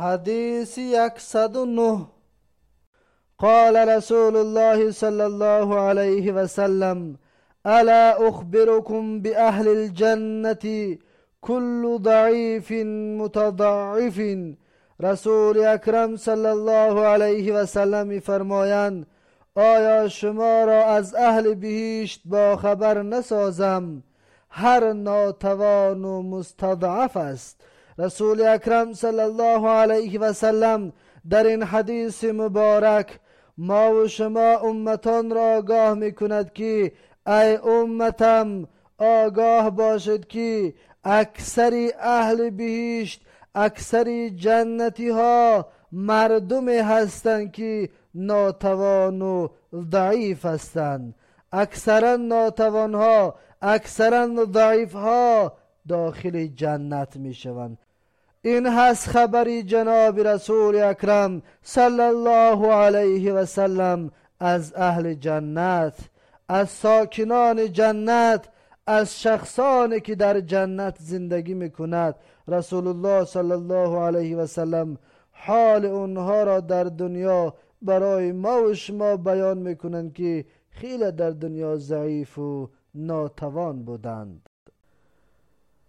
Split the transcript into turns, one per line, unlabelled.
حديث يكسد نه قال رسول الله صلى الله عليه وسلم ألا أخبركم بأهل الجنة كل ضعيف متضعف؟ رسول اکرم صلی الله علیه و سلم فرمایند آیا شما را از أهل بهشت با خبر نسازم هر ناتوان و مستضعف است. расули акрам саллаллоҳу алайҳи васалам дар ин ҳадиси муборак мову шумо умматонро огоҳ мекунад ки ай умматам огоҳ бошед ки аксари аҳли биҳишт аксари ҷаннатиҳо мардуме ҳастанд ки нотавону даиф ҳастанд. Аксаран нотавонҳо аксаран даифҳо داخل جنت می شوند این هست خبری جناب رسول اکرم صلی الله علیه و سلم از اهل جنت از ساکنان جنت از شخصانی که در جنت زندگی می‌کند. رسول الله صلی الله علیه و سلم حال اونها را در دنیا برای ما و شما بیان می‌کنند که خیلی در دنیا ضعیف و ناتوان بودند.